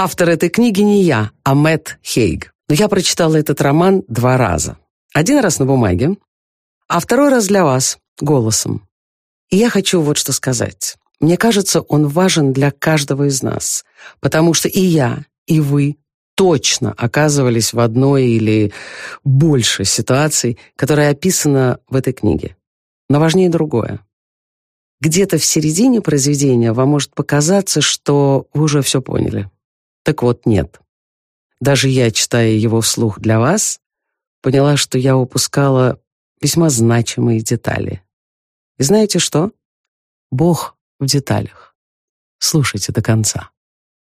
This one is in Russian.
Автор этой книги не я, а Мэтт Хейг. Но я прочитала этот роман два раза. Один раз на бумаге, а второй раз для вас, голосом. И я хочу вот что сказать. Мне кажется, он важен для каждого из нас, потому что и я, и вы точно оказывались в одной или больше ситуаций, которая описана в этой книге. Но важнее другое. Где-то в середине произведения вам может показаться, что вы уже все поняли. Так вот, нет. Даже я, читая его вслух для вас, поняла, что я упускала весьма значимые детали. И знаете что? Бог в деталях. Слушайте до конца.